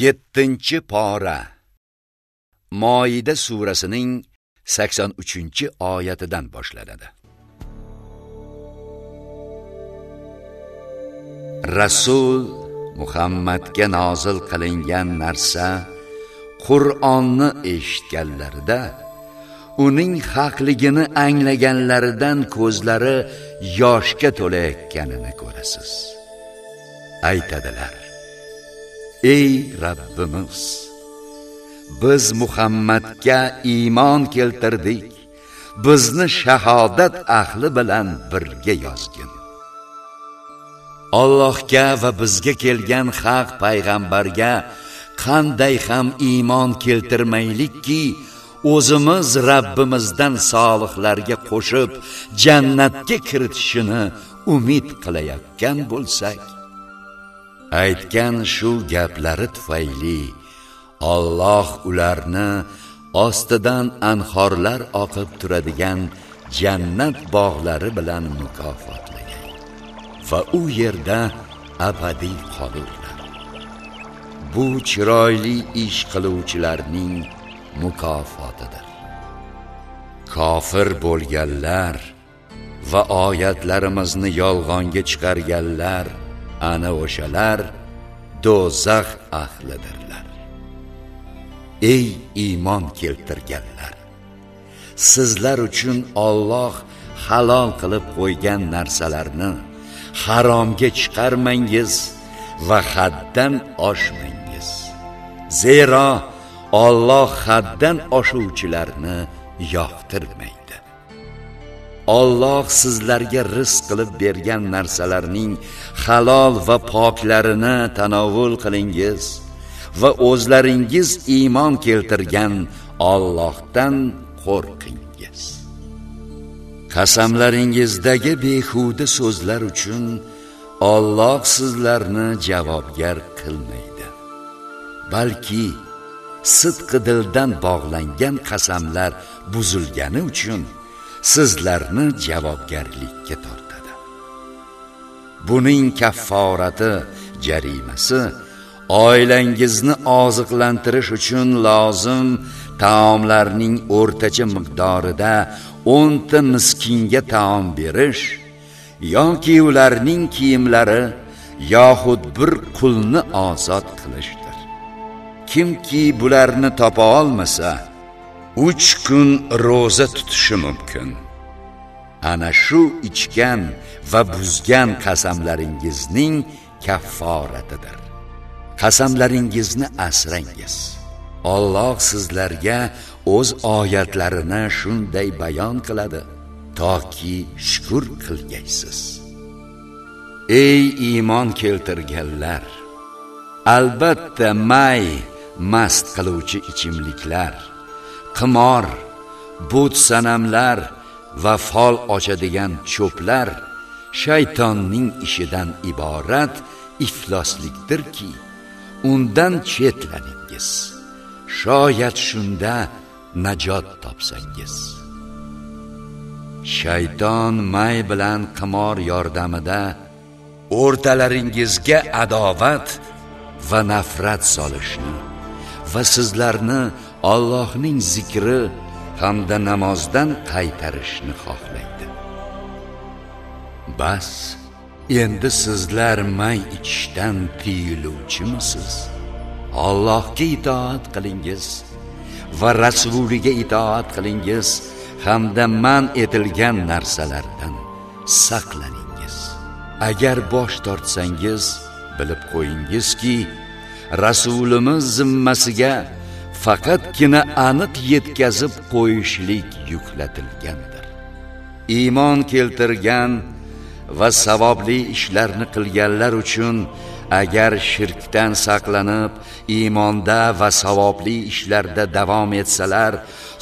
yettinchi pora. Moida surasining 83 oyatidan boshlanadi. Rasul muhammadga nozil qilingan narsa qur'onni eshitganlarida uning haqligini anglaganlaridan ko'zlari yoshga to'layotganini ko'rasiz. Aytadilar ey Rabbimiz biz Muhammadga iymon keltirdik. Bizni shahodat ahli bilan birga yozgin. Allohga va bizga kelgan haq payg'ambarga qanday ham iymon keltirmaylikki o'zimiz Rabbimizdan solihlarga qo'shib jannatga kiritishini umid qilayotgan bo'lsak. Aytgan shu gaplari tufayli Alloh ularni ostidan anhorlar oqib turadigan jannat bog'lari bilan mukofotlagan. Va u yerda abadiy qolurlar. Bu chiroyli ish qiluvchilarning mukofotidir. Kofir bo'lganlar va oyatlarimizni yolg'onga chiqarganlar ana o'shalar do'zax ahlidirlar. Ey iymon keltirganlar sizlar uchun Alloh halol qilib qo'ygan narsalarni haromga chiqarmangiz va haddan oshmangiz. Zero Alloh haddan oshuvchilarni yoqtirmaydi Alloh sizlarga rizq qilib bergan narsalarning halol va poklarini tanovul qilingiz va o'zlaringiz iymon keltirgan Allohdan qo'rqingiz. Qasamlaringizdagi behuda so'zlar uchun Alloh sizlarni javobgar qilmaydi. Balki sidqi dildan bog'langan qasamlar buzilgani uchun sizlarni javobgarlikka tortadi. Buning kafforati jarimasi oilangizni oziqlantirish uchun lozim taomlarning o'rtacha miqdorida 10 ta miskinga taom berish yoki ularning kiyimlari yoxud bir qulni ozod qilishdir. Kimki bularni topa olmasa uch kun ro'za tutishi mumkin. Ana shu ichgan va buzgan qasamlaringizning kafforatidir. Qasamlaringizni asrangiz. Alloh sizlarga o'z oyatlarini shunday bayon qiladi. Toki shukr qilgaysiz. Ey iymon keltirganlar albatta may mast qiluvchi ichimliklar qimor but sanamlar va fol ochadigan cho'plar shaytonning ishidan iborat ifloslikdirki undan chetlaningiz. Shoyat shunda najot topsangiz. Shayton may bilan qimor yordamida o'rtalaringizga adovat va nafrat solishni va sizlarni Allohning zikri hamda namozdan qaytarishni xohlaydi. Bas, endi sizlar may ichishdan tiyiluvchimisiz? Allohga itoat qilingiz va rasuliga itoat qilingiz hamda man etilgan narsalardan saqlaningiz. Agar bosh tortsangiz, bilib qo'yingizki, rasulimiz zimmasiga faqatgina aniq yetkazib qo'yishlik yuklatilgandir iymon keltirgan va savobli ishlarni qilganlar uchun agar shirkdan saqlanib iymonda va savobli ishlarda davom etsalar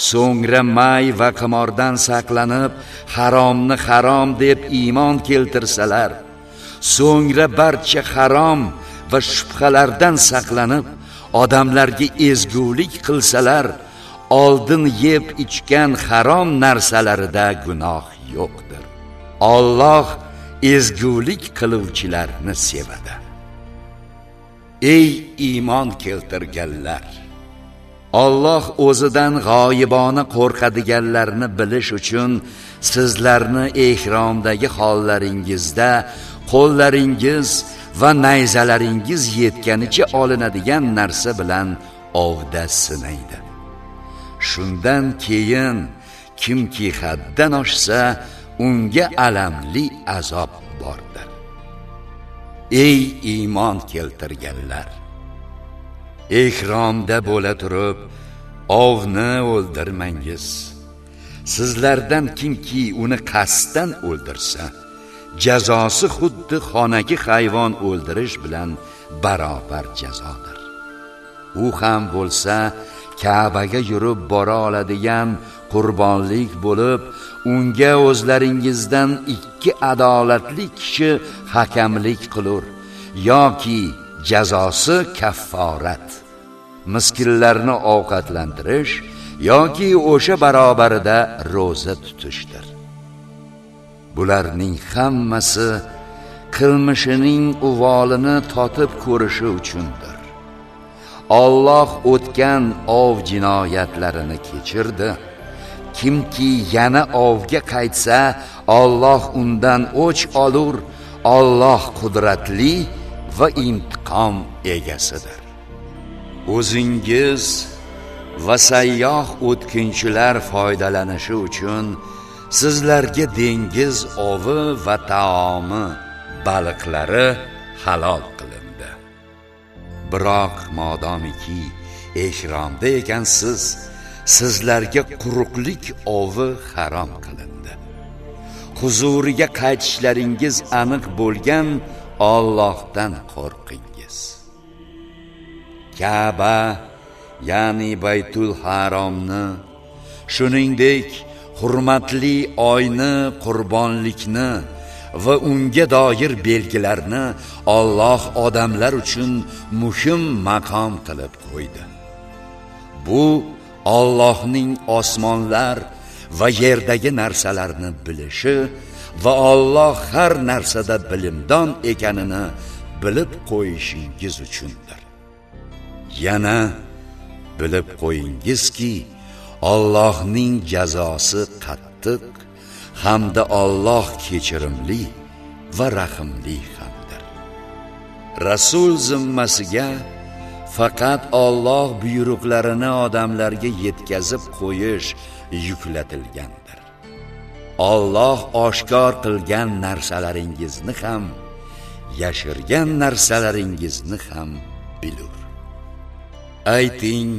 so'ngra may va qimordan saqlanib haromni harom deb iymon keltirsalar so'ngra barcha harom va shubhalardan saqlanib odamlarga ezgulik qilsalar oldin yeb ichgan harom narsalarida gunoh yo'qdir. Alloh ezgulik qiluvchilarni sevadi. Ey iymon keltirganlar! Alloh o'zidan g'oyibona qo'rqadiganlarni bilish uchun sizlarni ehromdagi hollaringizda qo'llaringiz va nayzalaringiz yetganicha olinadigan narsa bilan ovda sinaydi. Shundan keyin kimki haddan oshsa unga alamli azob bordir. Ey iymon keltirganlar! Ehromda bo'la turib ovni o'ldirmangiz. Sizlardan kimki uni qasddan o'ldirsa jazosi xuddi xonagi hayvon o'ldirish bilan barobar jazodir. U ham bo'lsa Ka'baga yurib bora oladigan qurbonlik bo'lib unga o'zlaringizdan ikki adolatli kishi hakamlik qilur yoki jazosi kafforat. Miskinlarni ovqatlantirish yoki o'sha barobarida ro'za tutishdir. Bularning hammasi qilmishining uvolini totib ko'rishi uchundir. Alloh o'tgan ov jinoyatlarini kechirdi. Kimki yana ovga qaytsa Alloh undan o'ch olur. Alloh qudratli va intiqom egasidir. O'zingiz va sayyoh o'tkinchilar foydalanishi uchun sizlarga dengiz ovi va taomi baliqlari halol qilindi. Biroq modomiki ehromda ekansiz sizlarga quruqlik ovi harom qilindi. Huzuriga qaytishlaringiz aniq bo'lgan Allohdan qo'rqingiz. Ka'ba ya'ni Baytul Haromni shuningdek hurmatli oyni qurbonlikni va unga doir belgilarni Alloh odamlar uchun muhim maqom qilib qo'ydi. Bu Allohning osmonlar va yerdagi narsalarni bilishi va Alloh har narsada bilimdon ekanini bilib qo'yishingiz uchundir. Yana bilib qo'yingizki, Allohning jazosi qattiq hamda Alloh kechirimli va rahimli hamdir. Rasul zimmasiga faqat Alloh buyruqlarini odamlarga yetkazib qo'yish yuklatilgandir. Alloh oshkor qilgan narsalaringizni ham, yashirgan narsalaringizni ham bilur. Ayting,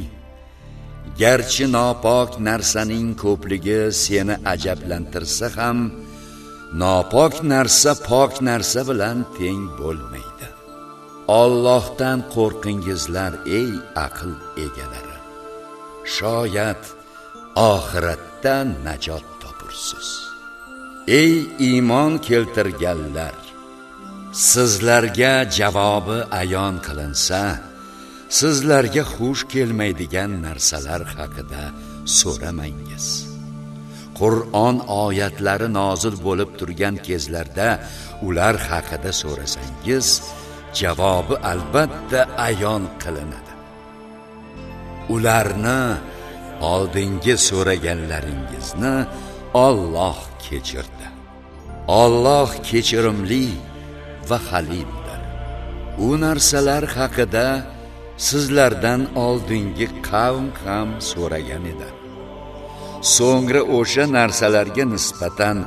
garchi nopok narsaning ko'pligi seni ajablantirsa ham nopok narsa pok narsa bilan teng bo'lmaydi. Allohdan qo'rqingizlar ey aql egalari. Shoyat oxiratda najot topursiz. Ey iymon keltirganlar sizlarga javobi ayon qilinsa sizlarga xush kelmaydigan narsalar haqida so'ramangiz. Qur'on oyatlari nozil bo'lib turgan kezlarda ular haqida so'rasangiz javobi albatta ayon qilinadi. Ularni oldingi so'raganlaringizni Alloh kechirdi. Alloh kechirimli va halimdir. U narsalar haqida sizlardan oldingi qavm ham so'ragan edi. So'ngra o'sha narsalarga nisbatan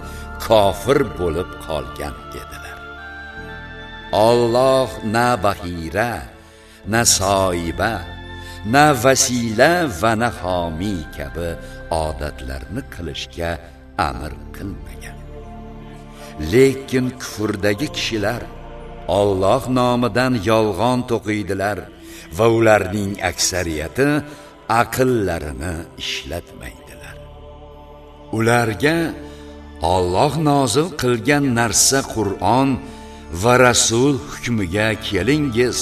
kofir bo'lib qolgan edilar. Alloh na bahira na soiba na vasila va na homiy kabi odatlarni qilishga amr qilmagan. Lekin kufrdagi kishilar Alloh nomidan yolg'on to'qiydilar. Va ularning aksariyati aqllarini ishlatmaydilar ularga Alloh nozil qilgan narsa Qur'on va rasul hukmiga kelingiz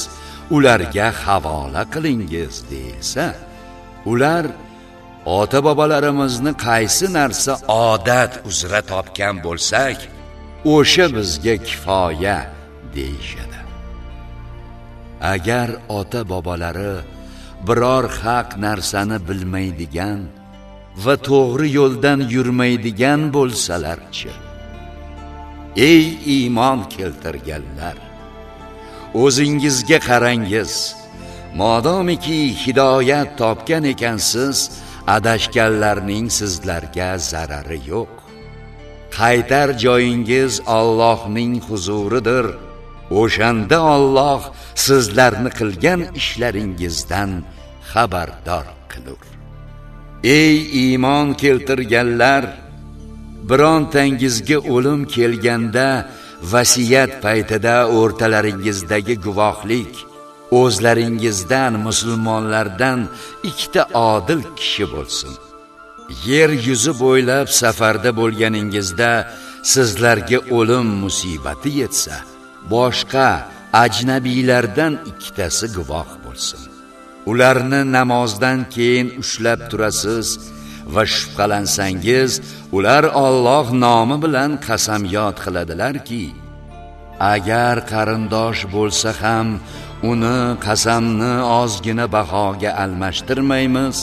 ularga havola qilingiz deyilsa ular ota bobolarimizni qaysi narsa odat uzra topgan bo'lsak, o'sha bizga kifoya deyishadi. Agar ota bobolari biror haq narsani bilmaydigan va to'g'ri yo'ldan yurmaydigan bo'lsalarchi. Ey iymon keltirganlar o'zingizga qarangiz modomiki hidoyat topgan ekansiz adashganlarning sizlarga zarari yo'q. Qaytar joyingiz Allohning huzuridir. O'shanda Alloh sizlarni qilgan ishlaringizdan xabardor qilur. Ey iymon keltirganlar birontangizga o'lim kelganda vasiyat paytida o'rtalaringizdagi guvohlik o'zlaringizdan musulmonlardan ikkita odil kishi bo'lsin. Yer yuzi bo'ylab safarda bo'lganingizda sizlarga o'lim musibati yetsa boshqa ajnabiylardan ikkitasi guvoh bo'lsin. Ularni namozdan keyin ushlab turasiz va shubhalansangiz ular Alloh nomi bilan qasamyod qiladilarki agar qarindosh bo'lsa ham uni qasamni ozgina bahoga almashtirmaymiz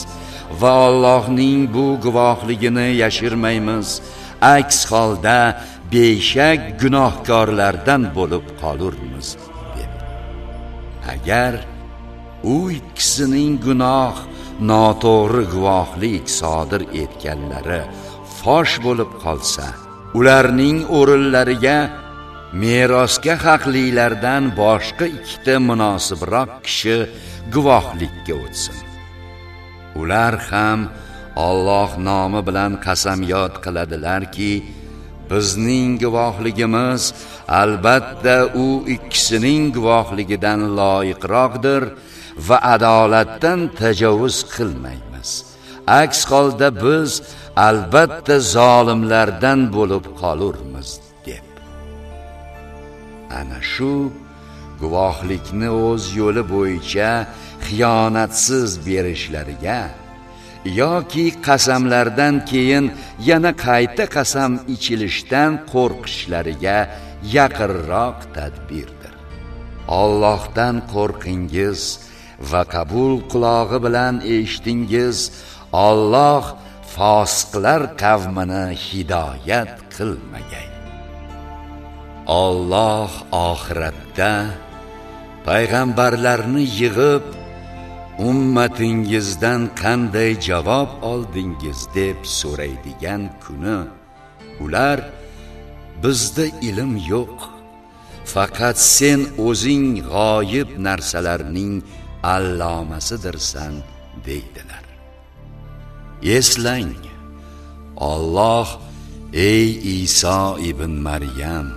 va Allohning bu guvohligini yashirmaymiz. Aks holda beshak gunohkorlardan bo'lib qolurmiz dedi agar u ikkisining gunoh noto'g'ri guvohlik sodir etganlari fosh bo'lib qolsa ularning o'rinlariga merosga haqlilardan boshqa ikkita munosibroq kishi guvohlikka o'tsin. Ular ham Alloh nomi bilan qasamyod qiladilarki bizning guvohligimiz albatta u ikkisining guvohligidan loyiqroqdir va adolatdan tajovuz qilmaymiz. Aks holda biz albatta zolimlardan bo'lib qolurmiz deb. Ana shu guvohlikni o'z yo'li bo'yicha xiyonatsiz berishlariga yoki qasamlardan keyin yana qayta qasam ichilishdan qo'rqishlariga yaqinroq tadbirdir. Allohdan qo'rqingiz va qabul qulog'i bilan eshitingiz Alloh fosiqlar qavmini hidoyat qilmagay. Alloh oxiratda payg'ambarlarni yig'ib ummatingizdan qanday javob oldingiz deb so'raydigan kuni ular bizda ilm yo'q faqat sen o'zing g'oyib narsalarning allomasidirsan deydilar. Eslang Alloh ey Iso ibn Maryam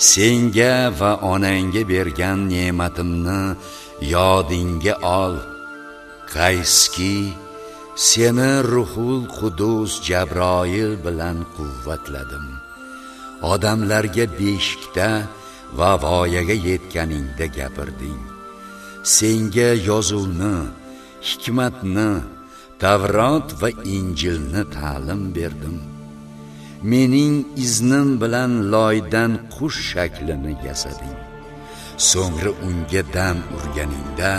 senga va onangga bergan ne'matimni yodingga ol. Qayski seni ruhul qudus jabroil bilan quvvatladim. Odamlarga beshikda va voyaga yetganingda gapirding. Senga yozuvni hikmatni tavrot va injilni ta'lim berdim. Mening iznim bilan loydan qush shaklini yasading. So'ngra unga dam urganingda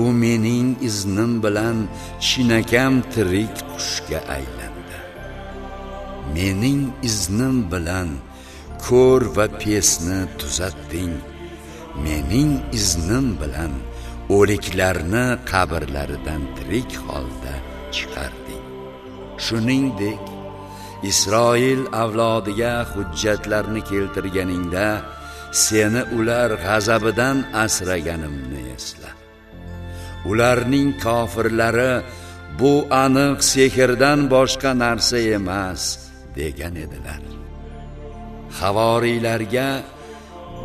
u mening iznim bilan chinakam tirik qushga aylandi. Mening iznim bilan ko'r va pesni tuzatding mening iznim bilan o'liklarni qabrlaridan tirik holda chiqarding. Shuningdek isroil avlodiga hujjatlarni keltirganingda seni ular g'azabidan asraganimni esla. Ularning kofirlari bu aniq sehrdan boshqa narsa emas degan edilar. Havoriylarga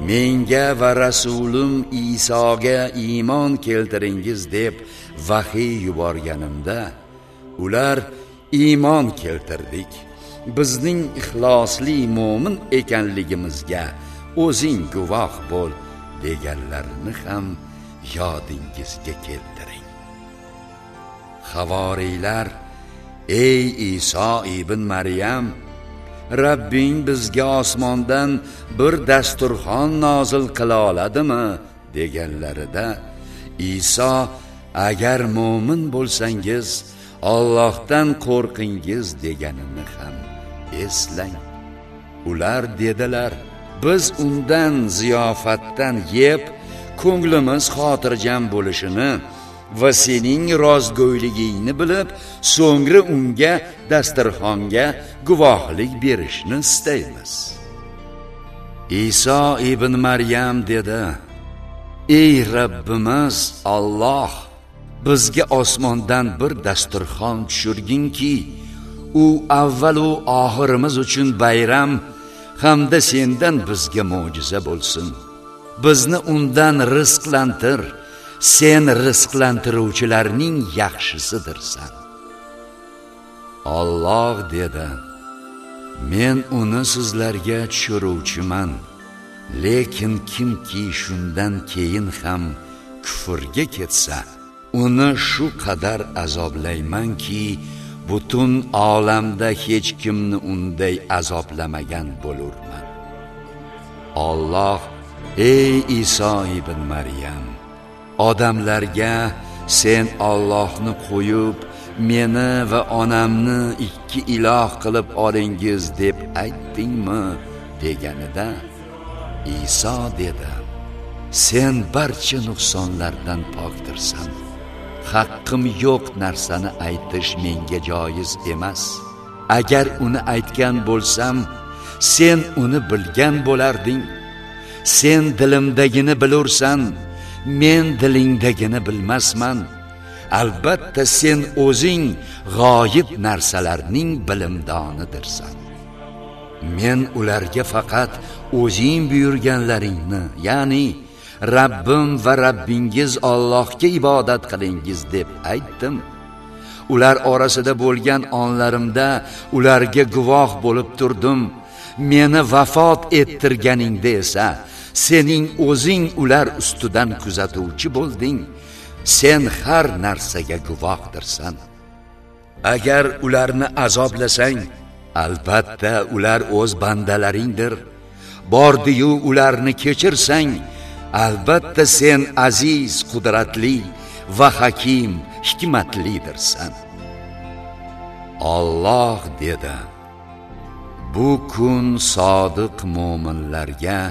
menga va rasulim Isoga iymon keltiringiz deb vahiy yuborganimda ular iymon keltirdik. Bizning ixlosli mo'min ekanligimizga o'zing guvoh bo'l deganlarini ham yodingizga keltiring. Havoriylar ey Iso ibn Maryam Rabbing bizga osmondan bir dasturxon nozil qila oladimi? deganlarida Iso agar mo'min bo'lsangiz Allohdan qo'rqingiz deganini ham eslang. Ular dedilar biz undan ziyofatdan yeb ko'nglimiz xotirjam bo'lishini va sening rozgo'yligingni bilib so'ngra unga dasturxonga guvohlik berishni istaymiz. Iso ibn maryam dedi ey rabbimiz Alloh bizga osmondan bir dasturxon tushirginki u avvalu oxirimiz uchun bayram hamda sendan bizga mo'jiza bo'lsin. Bizni undan rizqlantir sen rizqlantiruvchilarning yaxshisidirsan. Alloh dedi men uni sizlarga tushiruvchiman lekin kimki shundan keyin ham kufrga ketsa uni shu qadar azoblaymanki butun olamda hech kimni unday azoblamagan bo'lurman. Alloh ey Iso ibn Maryam odamlarga sen Allohni qo'yib meni va onamni ikki iloh qilib olingiz deb aytdingmi deganida Iso dedi sen barcha nuqsonlardan pokdirsan. Haqqim yo'q narsani aytish menga joiz emas. Agar uni aytgan bo'lsam sen uni bilgan bo'larding. Sen dilimdagini bilursan men dilingdagini bilmasman. Albatta sen o'zing g'oyib narsalarning bilimdonidirsan. Men ularga faqat o'zing buyurganlaringni ya'ni Rabbim va Rabbingiz Allohga ibodat qilingiz deb aytdim. Ular orasida bo'lgan onlarimda ularga guvoh bo'lib turdim. Meni vafot ettirganingda esa sening o'zing ular ustidan kuzatuvchi bo'lding. Sen har narsaga guvohdirsan. Agar ularni azoblasang, albatta ular o'z bandalaringdir. Bordiyu ularni kechirsang, albatta sen aziz qudratli va hakim hikmatlidirsan Alloh dedi bu kun sodiq mo'minlarga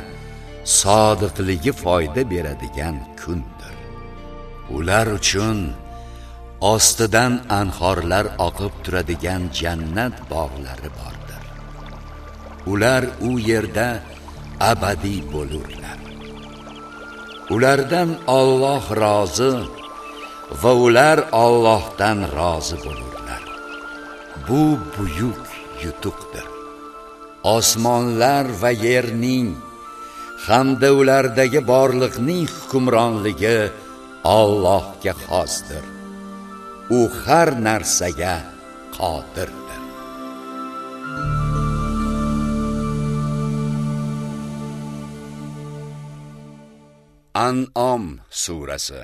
sodiqligi foyda beradigan kundir. Ular uchun ostidan anhorlar oqib turadigan jannat bog'lari bordir. Ular u yerda abadiy bo'lurlar. Ulardan Alloh rozi va ular Allohdan rozi bo'lurlar. Bu buyuk yutuqdir. Osmonlar va yerning hamda ulardagi borliqning hukmronligi Allohga xosdir. U har narsaga qodir. An'om surasi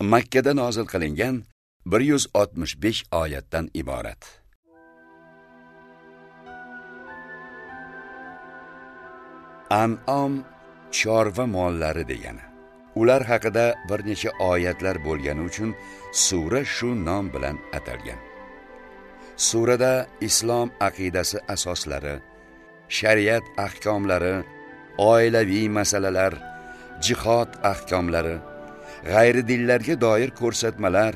Makka da nozil qilingan 165 oyatdan iborat. An'om chorva mollari degani. Ular haqida bir necha oyatlar bo'lgani uchun sura shu nom bilan atalgan. Surada islom aqidasi asoslari, shariat ahkomlari, oilaviy masalalar jihod ahkomlari g'ayri dinlarga doir ko'rsatmalar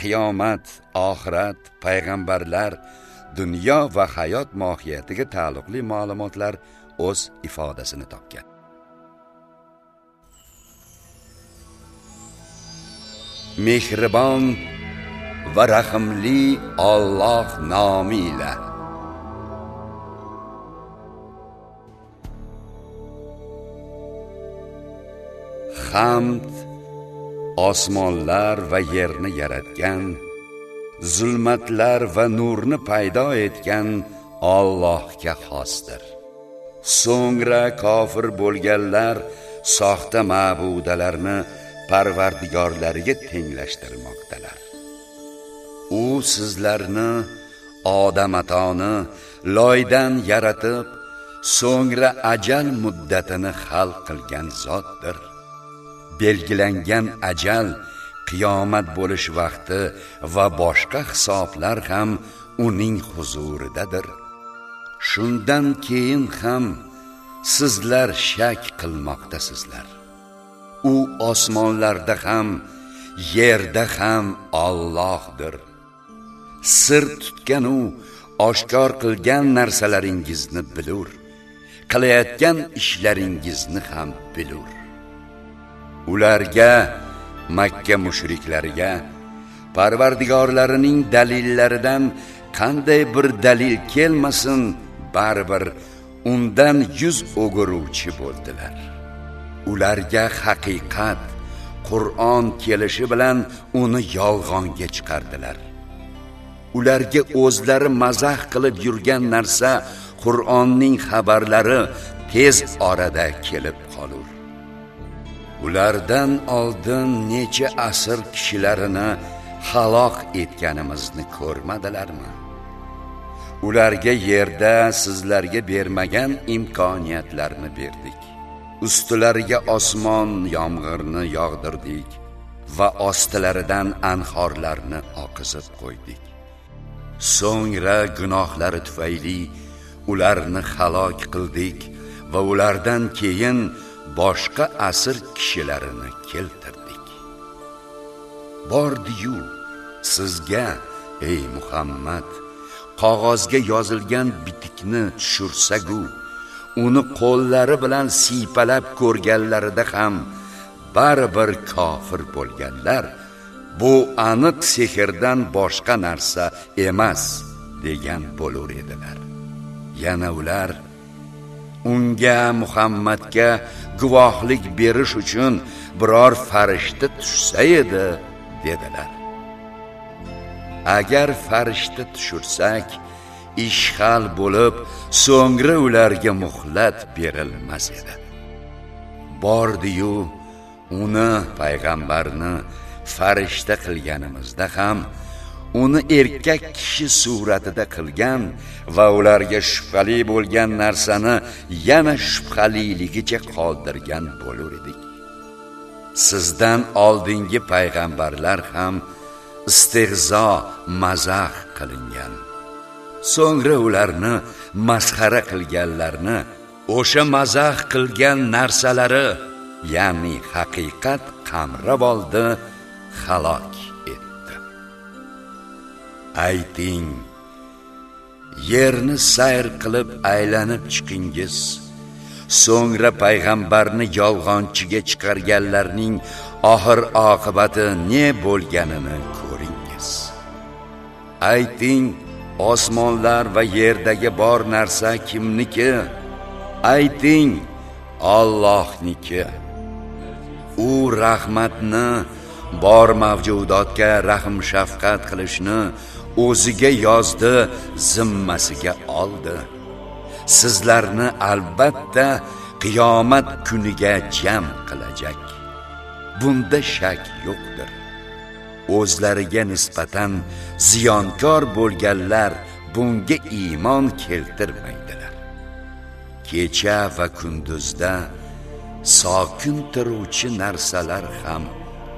qiyomat oxirat payg'ambarlar dunyo va hayot mohiyatiga taalluqli ma'lumotlar o'z ifodasini topgan. Mehribon va rahimli Alloh nomi hamd osmonlar va yerni yaratgan zulmatlar va nurni paydo etgan Allohga xosdir. So'ngra kofir bo'lganlar soxta ma'budalarni parvardigorlariga tenglashtirmoqdalar. U sizlarni odam atoni loydan yaratib so'ngra ajal muddatini hal qilgan zotdir. Belgilangan ajal qiyomat bo'lish vaqti va boshqa hisoblar ham uning huzuridadir. Shundan keyin ham sizlar shak qilmoqdasizlar. U osmonlarda ham yerda ham Allohdir. Sir tutgan u oshkor qilgan narsalaringizni bilur qilayotgan ishlaringizni ham bilur. Ularga makka mushriklariga parvardigorlarining dalillaridan qanday bir dalil kelmasin baribir undan yuz o'giruvchi bo'ldilar. Ularga haqiqat qur'on kelishi bilan uni yolg'onga chiqardilar. Ularga o'zlari mazax qilib yurgan narsa qur'onning xabarlari tez orada kelib qolur. Ulardan oldin necha asr kishilarini halok etganimizni ko'rmadilarmi? Ularga yerda sizlarga bermagan imkoniyatlarni berdik. Ustilariga osmon yomg'irni yog'dirdik va ostilaridan anhorlarni oqizib qo'ydik. So'ngra gunohlari tufayli ularni halok qildik va ulardan keyin boshqa asr kishilarini keltirdik. Bordiyu sizga ey muhammad qog'ozga yozilgan bitikni tushursagu uni qo'llari bilan siypalab ko'rganlarida ham baribir kofir bo'lganlar bu aniq sehrdan boshqa narsa emas degan bo'lar edilar. Yana ular unga muhammadga guvohlik berish uchun biror farishta tushsa edi dedilar. Agar farishta tushursak ishhal bo'lib so'ngra ularga muhlat berilmas edi. Bordiyu uni payg'ambarni farishta qilganimizda ham uni erkak kishi suratida qilgan va ularga shubhali bo'lgan narsani yana shubhaliligicha qoldirgan bo'lar edik. Sizdan oldingi payg'ambarlar ham istehzo mazax qilingan. So'ngra ularni masxara qilganlarni o'sha mazax qilgan narsalari ya'ni haqiqat qamrab oldi halok. Ayting. Yerni sayr qilib aylanib chiqingiz. So'ngra payg'ambarni yolg'onchiga chiqarganlarning oxir oqibati ne bo'lganini ko'ringiz. Ayting osmonlar va yerdagi bor narsa kimniki? Ayting Allohniki. U rahmatni bor mavjudotga rahm shafqat qilishni o'ziga yozdi zimmasiga oldi. Sizlarni albatta qiyomat kuniga jam qilajak. Bunda shak yo'qdir. O'zlariga nisbatan ziyonkor bo'lganlar bunga iymon keltirmaydilar. Kecha va kunduzda sokin turuvchi narsalar ham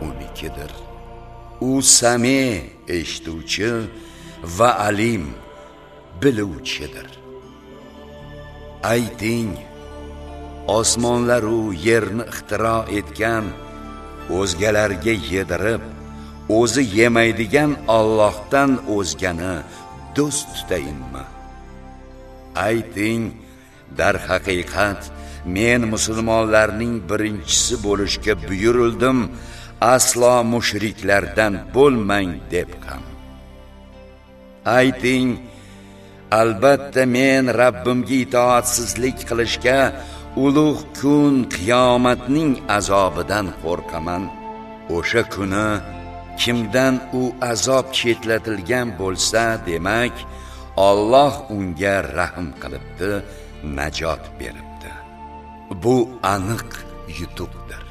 unikidir. U same eshituvchi va alim biluvchidir ayting osmonlaru yerni ixtiro etgan o'zgalarga yedirib o'zi yemaydigan Allohdan o'zgani do'st tutayinmi? Ayting dar haqiqat men musulmonlarning birinchisi bo'lishga buyurildim aslo mushriklardan bo'lmang deb ham. Ayting albatta men Rabbimga itoatsizlik qilishga ulug' kun qiyomatning azobidan qo'rqaman. O'sha kuni kimdan u azob chetlatilgan bo'lsa demak Alloh unga rahm qilibdi najot beribdi. Bu aniq yutuqdir.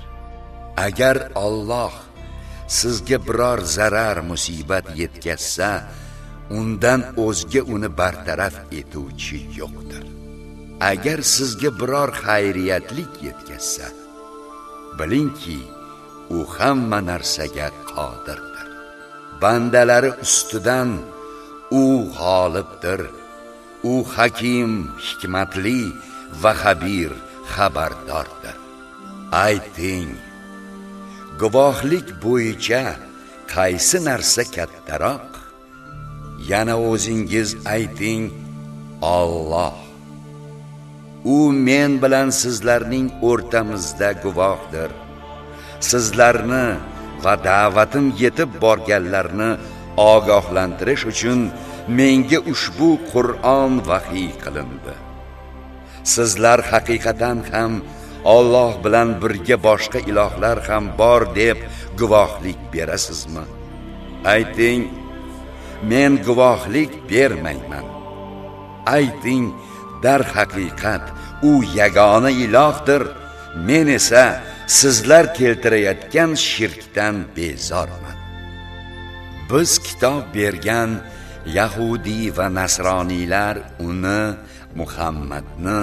Agar Alloh sizga biror zarar musibat yetkazsa undan o'zga uni bartaraf etuvchi yo'qdir. Agar sizga biror xayriyatlik yetkazsa bilingki u hamma narsaga qodirdir. Bandalari ustidan u g'olibdir u hakim hikmatli va xabir xabardordir. Ayting guvohlik bo'yicha qaysi narsa kattaroq? Yana o'zingiz ayting Alloh. U men bilan sizlarning o'rtamizda guvohdir. Sizlarni va da'vatim yetib borganlarni ogohlantirish uchun menga ushbu Qur'on vahiy qilindi. Sizlar haqiqatan ham Alloh bilan birga boshqa ilohlar ham bor deb guvohlik berasizmi? Ayting men guvohlik bermayman. Ayting dar haqiqat u yagona ilohdir. Men esa sizlar keltirayotgan shirkdan bezorman. Biz kitob bergan yahudiy va nasroniylar uni muhammadni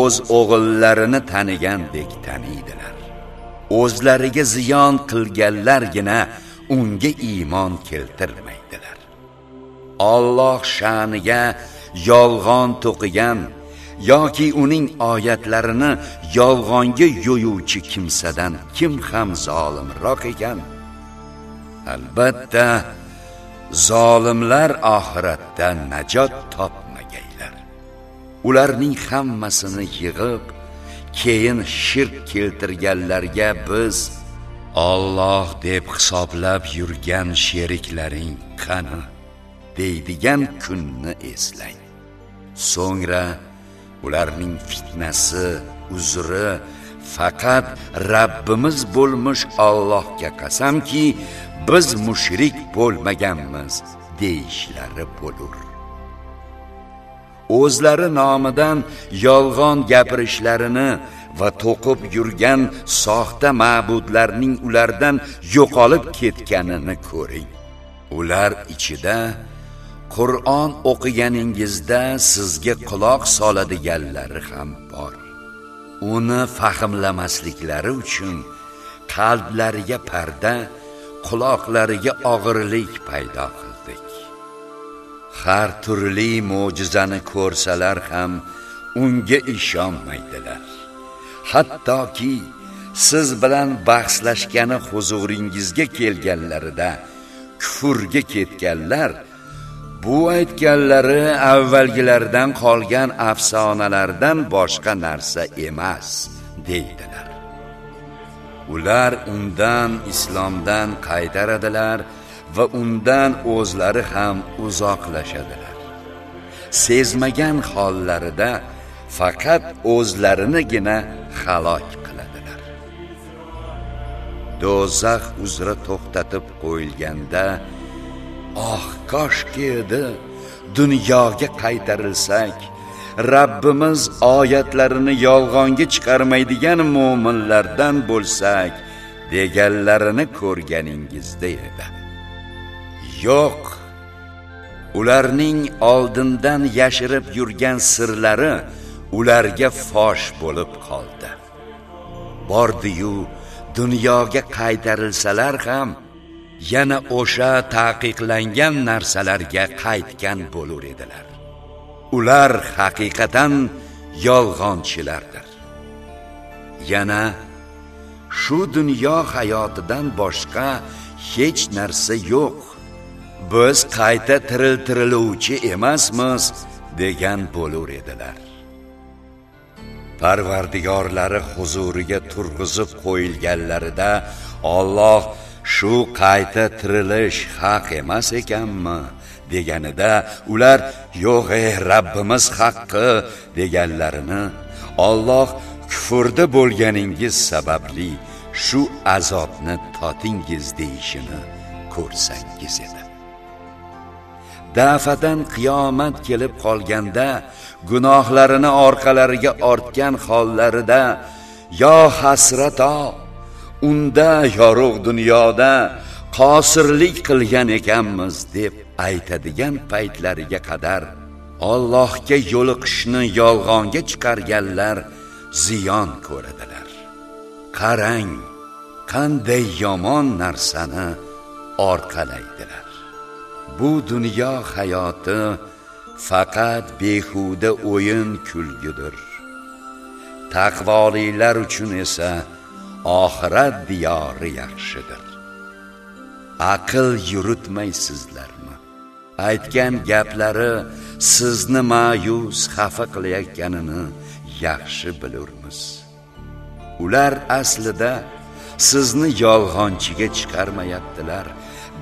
o'z o'g'illarini tanigandek taniydilar. O'zlariga ziyon qilganlargina unga iymon keltirmaydi Alloh sha'niga yolg'on to'qigan yoki uning oyatlarini yolg'onga yo'yuvchi kimsadan kim ham zolimroq ekan? Albatta zolimlar oxiratda najot topmagaylar. Ularning hammasini yig'ib keyin shirk keltirganlarga biz Alloh deb hisoblab yurgan sheriklaring qani? Deydigan kunni eslang. So'ngra ularning fitnasi uzri faqat Rabbimiz bo'lmuş Allohga qasamki biz mushrik bo'lmaganmiz deyishlari bo'lur. O'zlari nomidan yolg'on gapirishlarini va to'qib yurgan soxta ma'budlarning ulardan yo'qolib ketganini ko'ring. Ular ichida Qur'on o'qiganingizda sizga quloq soladiganlari ham bor. Uni fahmlamasliklari uchun qalblariga parda, quloqlariga og'irlik paydo qildik. Har turli mo'jizani ko'rsalar ham unga ishonmaydilar. Hattoki siz bilan bahslashgani huzuringizga kelganlarida kufurga ketganlar bu aytganlari avvalgilardan qolgan afsonalardan boshqa narsa emas deydilar. Ular undan islomdan qaytaradilar va undan o'zlari ham uzoqlashadilar. Sezmagan hollarida faqat o'zlarinigina halok qiladilar. Do'zax uzra to'xtatib qo'yilganda oh koshki edi dunyoga qaytarilsak Rabbimiz oyatlarini yolg'onga chiqarmaydigan mu'minlardan bo'lsak deganlarini ko'rganingizda edi. Yo'q ularning oldindan yashirib yurgan sirlari ularga fosh bo'lib qoldi. Bordiyu dunyoga qaytarilsalar ham yana o'sha taqiqlangan narsalarga qaytgan bo'lar edilar. Ular haqiqatan yolg'onchilardir. Yana shu dunyo hayotidan boshqa hech narsa yo'q. Biz qayta tiriltiriluvchi emasmiz degan bo'lar edilar. Parvardigorlari huzuriga turg'izib qo'yilganlarida Alloh shu qayta tirilish haq emas ekanmi? Deganida ular yo'q ey Rabbimiz haqqi deganlarini Alloh kufrda bo'lganingiz sababli shu azobni totingiz deyishini ko'rsangiz edi. Dafadan qiyomat kelib qolganda gunohlarini orqalariga ortgan hollarida yo hasrato unda yorug' dunyoda qosirlik qilgan ekanmiz deb aytadigan paytlariga qadar Allohga yo'liqishni yolg'onga chiqarganlar ziyon ko'radilar qarang qanday yomon narsani orqalaydilar bu dunyo hayoti faqat behuda o'yin kulgidir. taqvolilar uchun esa oxirat diyori yaxshidir. Aql yuritmaysizlarmi? Aytgan gaplari sizni ma'yus xafa qilayotganini yaxshi bilurmiz. Ular aslida sizni yolg'onchiga chiqarmayaptilar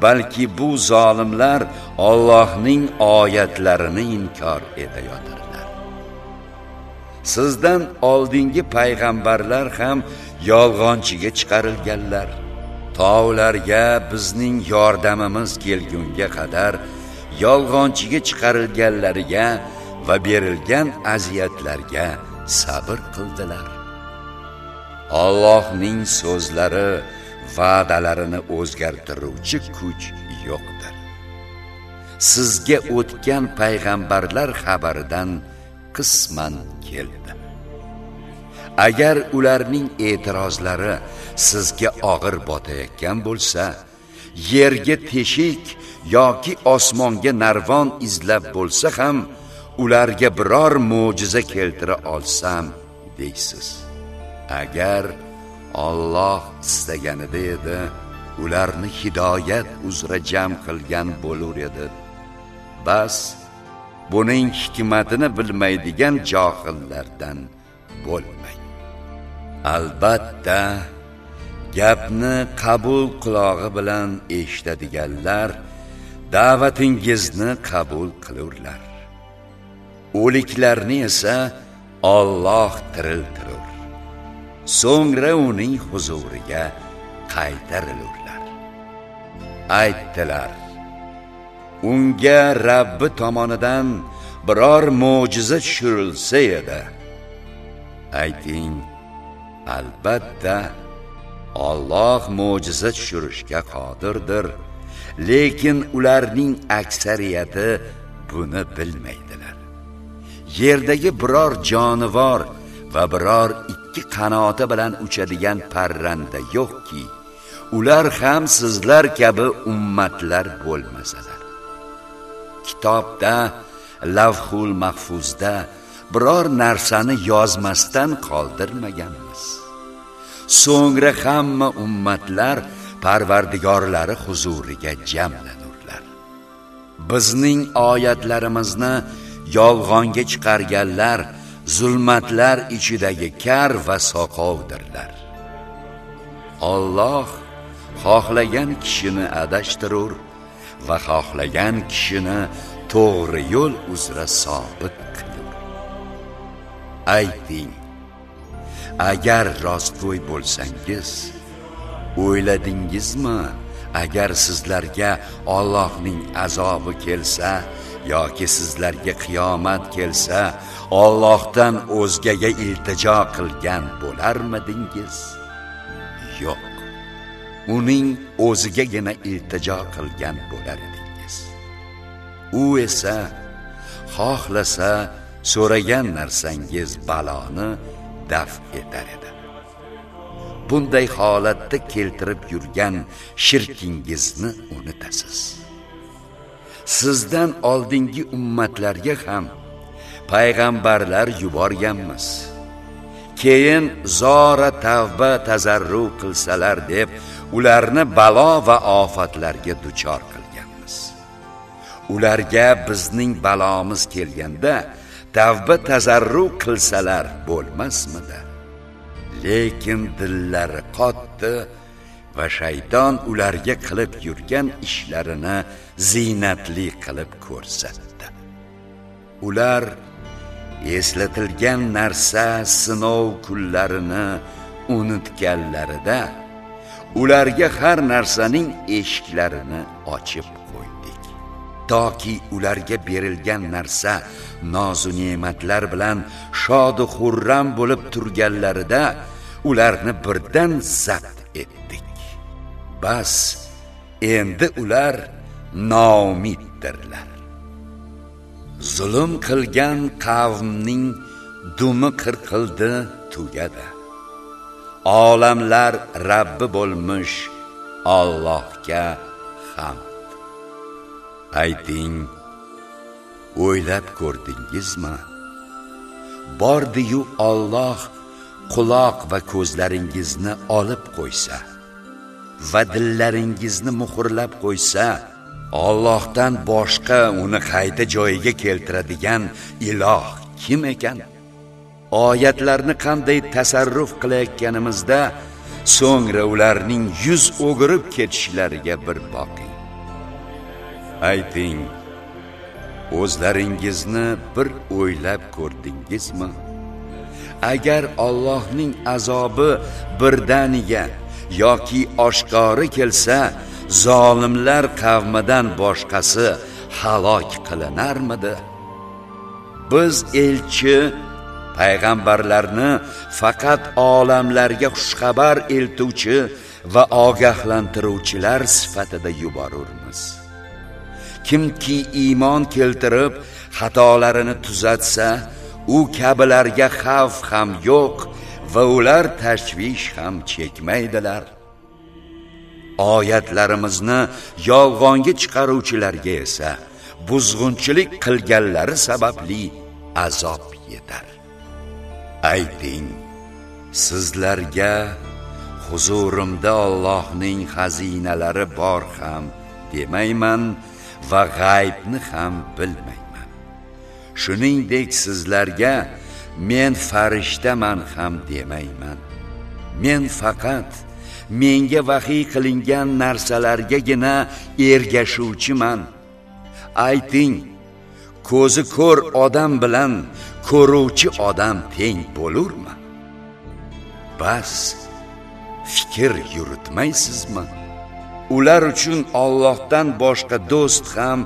balki bu zolimlar Allohning oyatlarini inkor etayotirlar sizdan oldingi payg'ambarlar ham yolg'onchiga chiqarilganlar. To ularga bizning yordamimiz kelgunga qadar yolg'onchiga chiqarilganlariga va berilgan aziyatlarga sabr qildilar. Allohning so'zlari va'dalarini o'zgartiruvchi kuch yo'qdir. Sizga o'tgan payg'ambarlar xabaridan qisman keldi. Agar ularning e'tirozlari sizga og'ir botayotgan bo'lsa yerga teshik yoki osmonga narvon izlab bo'lsa ham ularga biror mo'jiza keltira olsam deysiz. Agar Alloh istaganida edi ularni hidoyat uzra jam qilgan bo'lar edi. Bas buning hikmatini bilmaydigan johillardan bo'lmang. Albatta gapni qabul qulog'i bilan eshitadiganlar da'vatingizni qabul qilurlar. O'liklarni esa Alloh tiriltirur. So'ngra uning huzuriga qaytarilurlar. Aytdilar unga Rabbi tomonidan biror mo'jiza tushirilsa edi. Ayting albatta Alloh mo'jiza tushirishga qodirdir. Lekin ularning aksariyati buni bilmaydilar. Yerdagi biror jonivor va biror ikki qanoti bilan uchadigan parranda yo'qki ular ham sizlar kabi ummatlar bo'lmasalar. Kitobda lavhul mahfuzda biror narsani yozmasdan qoldirmagan. So'ngra hamma ummatlar parvardigorlari huzuriga jamlanurlar bizning oyatlarimizni yolg'onga chiqarganlar zulmatlar ichidagi kar va soqovdirlar. Alloh xohlagan kishini adashtirur va xohlagan kishini to'g'ri yo'l uzra sobit qilur. Ayting agar rostgo'y bo'lsangiz o'yladingizmi agar sizlarga Allohning azobi kelsa yoki sizlarga qiyomat kelsa Allohdan o'zgaga iltijo qilgan bo'larmidingiz? Yo'q. Uning o'zigagina iltijo qilgan bo'lar edingiz. U esa xohlasa so'ragan narsangiz baloni daf etar edi. Bunday holatda keltirib yurgan shirkingizni unutasiz. Sizdan oldingi ummatlarga ham payg'ambarlar yuborganmiz. Keyin zora tavba tazarru qilsalar deb ularni balo va ofatlarga duchor qilganmiz. Ularga bizning balomiz kelganda tavba tazarru qilsalar bo'lmasmidi? Lekin dillari qotdi va shayton ularga qilib yurgan ishlarini zinatli qilib ko'rsatdi. Ular eslatilgan narsa sinov kunlarini unutganlarida ularga har narsaning eshiklarini ochib toki ularga berilgan narsa nozu ne'matlar bilan shodu xurram bo'lib turganlarida ularni birdan zabt etdik. Bas endi ular noumiddirlar zulm qilgan qavmning dumi qirqildi tugadi olamlar Rabbi bo'lmish Allohga hamd. Ayting o'ylab ko'rdingizmi? Bordi-yu Alloh quloq va ko'zlaringizni olib qo'ysa va dillaringizni muhrlab qo'ysa Allohdan boshqa uni qayta joyiga keltiradigan iloh kim ekan? Oyatlarni qanday tasarruf qilayotganimizda so'ngra ularning yuz o'girib ketishlariga bir boqing. Ayting o'zlaringizni bir o'ylab ko'rdingizmi? Agar Allohning azobi birdaniga yoki oshkori kelsa zolimlar qavmidan boshqasi halok qilinarmidi? Biz elchi payg'ambarlarni faqat olamlarga xushxabar eltuvchi va ogohlantiruvchilar sifatida yuborurmiz. Kimki iymon keltirib xatolarini tuzatsa u kabilarga xavf ham yo'q va ular tashvish ham chekmaydilar. Oyatlarimizni yolg'onga chiqaruvchilarga esa buzg'unchilik qilganlari sababli azob yetar. Ayting sizlarga huzurimda Allohning xazinalari bor ham demayman va g'aybni ham bilmayman. Shuningdek sizlarga men farishtaman ham demayman. Men faqat menga vahiy qilingan narsalargagina ergashuvchiman. Ayting ko'zi ko'r odam bilan ko'ruvchi odam teng bo'lurmi? Bas fikr yuritmaysizmi? Ular uchun Allohdan boshqa do'st ham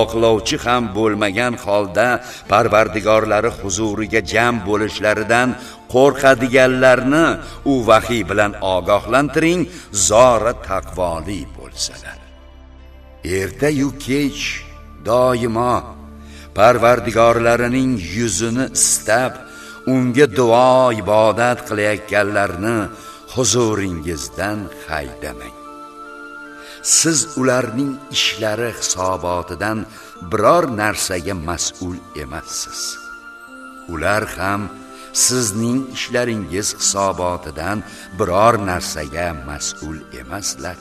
oqlovchi ham bo'lmagan holda parvardigorlari huzuriga jam bo'lishlaridan qo'rqadiganlarni u vahiy bilan ogohlantiring zora taqvoli bo'lsalar. Erta yu kech doimo parvardigorlarining yuzini istab unga duo ibodat qilayotganlarni huzuringizdan haydamang. Siz ularning ishlari hisobotidan biror narsaga mas'ul emassiz. Ular ham sizning ishlaringiz hisobotidan biror narsaga mas'ul emaslar.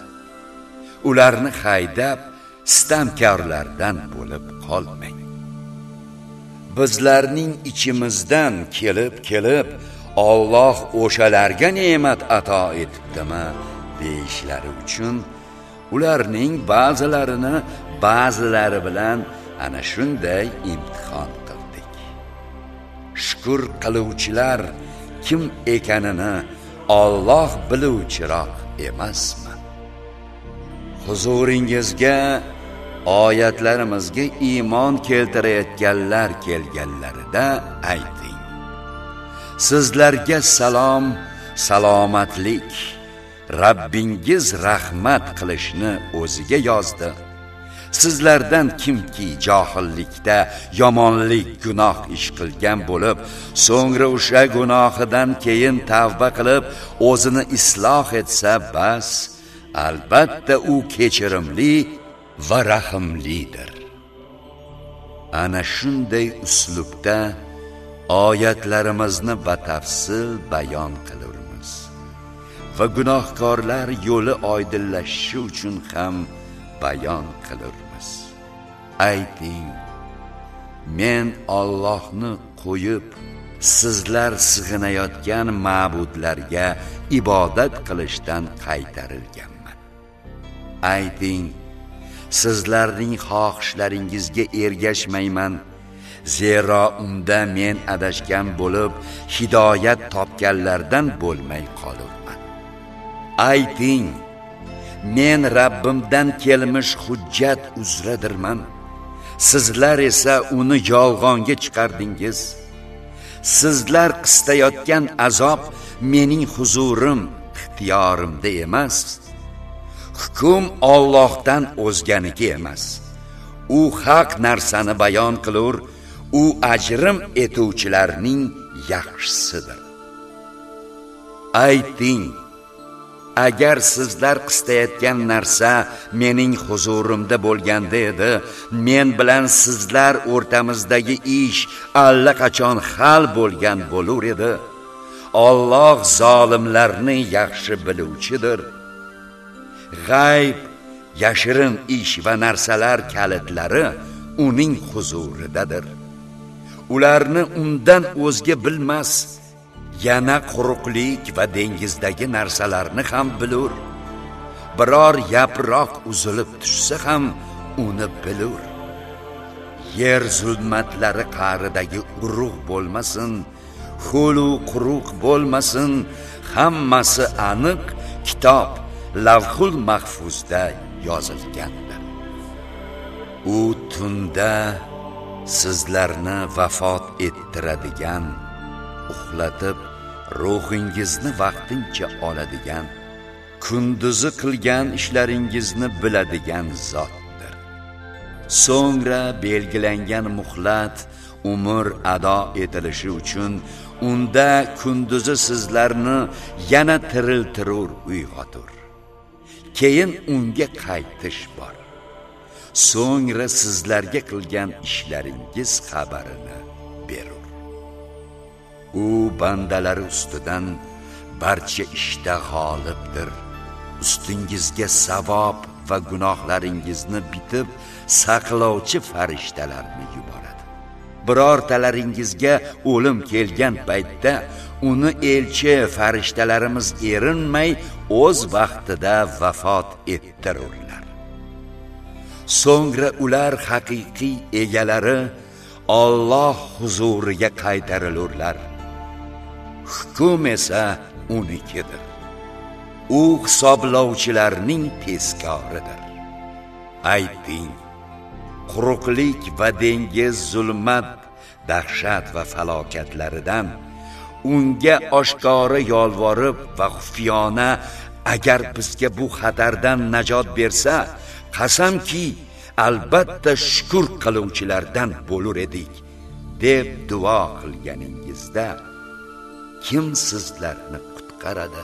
Ularni haydab sitamkorlardan bo'lib qolmang. Bizlarning ichimizdan kelib kelib Alloh o'shalarga ne'mat ato etibdimi deyishlari uchun ularning ba'zilarini ba'zilari bilan ana shunday imtihon qildik. Shukr qiluvchilar kim ekanini Alloh biluvchiroq emasmi huzuringizga oyatlarimizga iymon keltirayotganlar kelganlarida ayting. Sizlarga salom salomatlik. Rabbingiz rahmat qilishni o'ziga yozdi. Sizlardan kimki johillikda yomonlik gunoh ish qilgan bo'lib so'ngra o'sha gunohidan keyin tavba qilib o'zini isloh etsa bas albatta u kechirimli va rahimlidir ana shunday uslubda oyatlarimizni batafsil bayon qilurmiz. Va gunohkorlar yo'li oydinlashishi uchun ham bayon qilurmiz. Ayting men Allohni qo'yib sizlar sig'inayotgan ma'budlarga ibodat qilishdan qaytarilganman. Ayting sizlarning xohishlaringizga ergashmayman. Zero unda men adashgan bo'lib hidoyat topganlardan bo'lmay qolurman ayting men Rabbimdan kelmish hujjat uzradirman. Sizlar esa uni yolg'onga chiqardingiz. Sizlar qistayotgan azob mening huzurim ixtiyorimda emas. Hukm Allohdan o'zganiki emas. U haq narsani bayon qilur u ajrim etuvchilarning yaxshisidir. Ayting agar sizlar qistayotgan narsa mening huzurimda bo'lganda edi men bilan sizlar o'rtamizdagi ish allaqachon hal bo'lgan bo'lar edi. Alloh zolimlarni yaxshi biluvchidir. G'ayb yashirin ish va narsalar kalitlari uning huzuridadir. Ularni undan o'zga bilmas yana quruqlik va dengizdagi narsalarni ham bilur. Biror yaproq uzilib tushsa ham uni bilur. Yer zulmatlari qa'ridagi urug' bo'lmasin xulu quruq bo'lmasin hammasi aniq kitob lavhul mahfuzda yozilgandir u tunda sizlarni vafot ettiradigan uxlatib ruhingizni vaqtincha oladigan kunduzi qilgan ishlaringizni biladigan zotdir. So'ngra belgilangan muhlat umr ado etilishi uchun unda kunduzi sizlarni yana tiriltirur uyg'otur. Keyin unga qaytish bor. So'ngra sizlarga qilgan ishlaringiz xabarini u bandalari ustidan barcha ishda g'olibdir. Ustingizga savob va gunohlaringizni bitib saqlovchi farishtalarni yuboradi. Birortalaringizga o'lim kelgan paytda uni elchi farishtalarimiz erinmay o'z vaqtida vafot ettirurlar so'ngra ular haqiqiy egalari Alloh huzuriga qaytarilurlar. Hukm esa unikidir. U hisoblovchilarning teskoridir ayting quruqlik va dengiz zulmat dahshat va falokatlaridan unga oshkora yolvorib va xufiyona agar bizga bu xatardan najot bersa qasamki albatta shukr qiluvchilardan bo'lur edik deb duo qilganingizda kim sizlarni qutqaradi?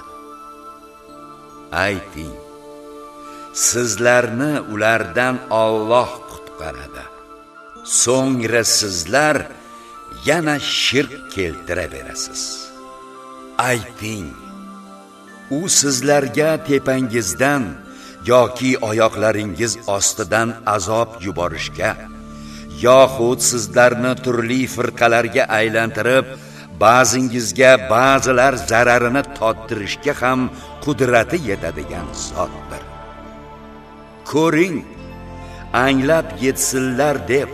Ayting sizlarni ulardan Alloh qutqaradi. So'ngra sizlar yana shirk keltiraverasiz. Ayting u sizlarga tepangizdan yoki oyoqlaringiz ostidan azob yuborishga yoxud sizlarni turli firqalarga aylantirib ba'zingizga ba'zilar zararini tottirishga ham qudrati yetadigan zotdir. Ko'ring anglab yetsinlar deb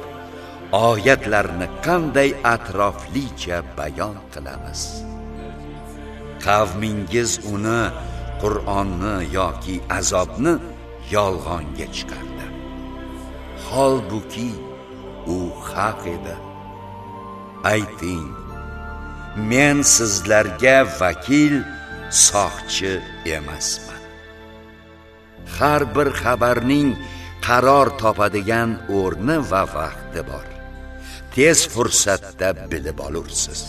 oyatlarni qanday atroflicha bayon qilamiz. Qavmingiz uni qur'onni yoki azobni yolg'onga chiqardi. Holbuki u haq edi. Ayting men sizlarga vakil soqchi emasman. Har bir xabarning qaror topadigan o'rni va vaqti bor. Tez fursatda bilib olursiz.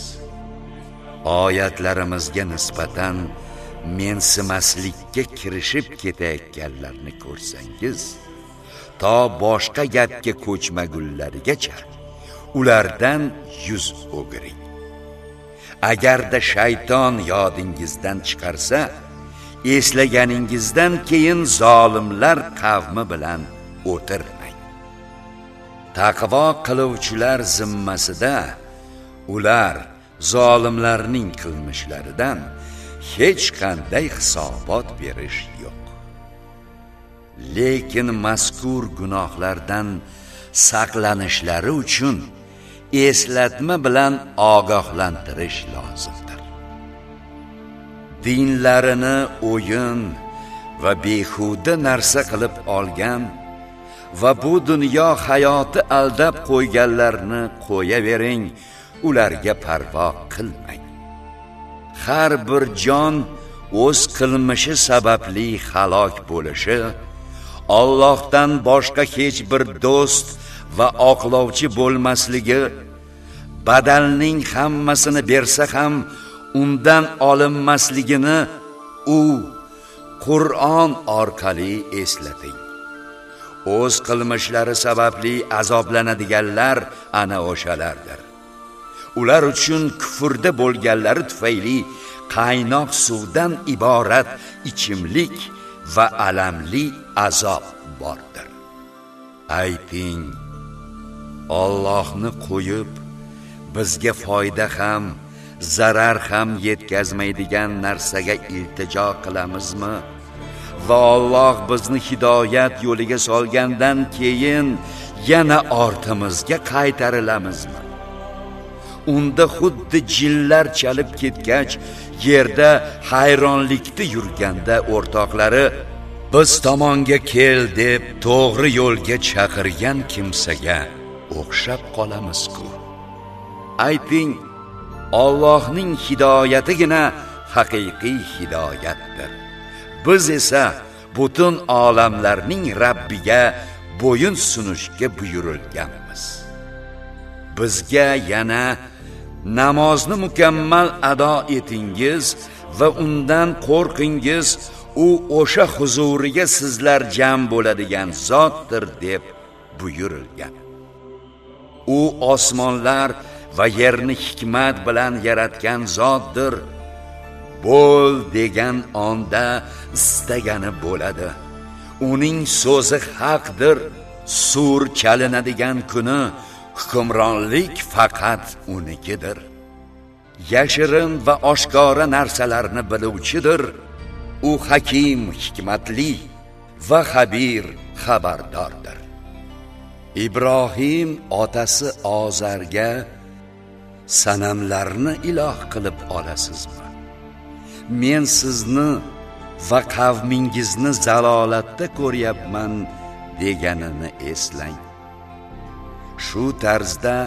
Oyatlarimizga nisbatan mensimaslikka kirishib ketayotganlarni ko'rsangiz to boshqa gapga ko'chmagunlarigacha ulardan yuz o'giring. Agarda shayton yodingizdan chiqarsa eslaganingizdan keyin zolimlar qavmi bilan o'tirmang. Taqvo qiluvchilar zimmasida ular zolimlarning qilmishlaridan hech qanday hisobot berish yo'q. Lekin mazkur gunohlardan saqlanishlari uchun eslatma bilan ogohlantirish lozimdir. Dinlarini o'yin va behuda narsa qilib olgan va bu dunyo hayoti aldab qo'yganlarni qo'yavering ularga parvo qilmang. Har bir jon o'z qilmishi sababli halok bo'lishi Allohdan boshqa hech bir do'st va oqlovchi bo'lmasligi badalning hammasini bersa ham undan olinmasligini u qur'on orqali eslating. O'z qilmishlari sababli azoblanadiganlar ana o'shalardir. Ular uchun kufrda bo'lganlari tufayli qaynoq suvdan iborat ichimlik va alamli azob bordir. Ayting Allohni qo'yib bizga foyda ham zarar ham yetkazmaydigan narsaga iltijo qilamizmi? Va Alloh bizni hidoyat yo'liga solgandan keyin yana ortimizga qaytarilamizmi? Unda xuddi jinlar chalib ketgach yerda hayronlikda yurganda o'rtoqlari biz tomonga kel deb to'g'ri yo'lga chaqirgan kimsaga o'xshab qolamiz-ku. Ayting Allohning hidoyatigina haqiqiy hidoyatdir. Biz esa butun olamlarning Rabbiga bo'yin sunishga buyurilganmiz. Bizga yana namozni mukammal ado etingiz va undan qo'rqingiz u o'sha huzuriga sizlar jam bo'ladigan zotdir deb buyurilgan. U osmonlar va yerni hikmat bilan yaratgan zotdir. Bo'l degan onda istagani bo'ladi. Uning so'zi haqdir. Sur chalinadigan kuni hukmronlik faqat unikidir. Yashirin va oshkora narsalarni biluvchidir. U hakim hikmatli va xabir xabardordir. Ibrohim otasi ozarga sanamlarni iloh qilib olasizmi? Men sizni va qavmingizni zalolatda ko'ryapman deganini eslang. Shu tarzda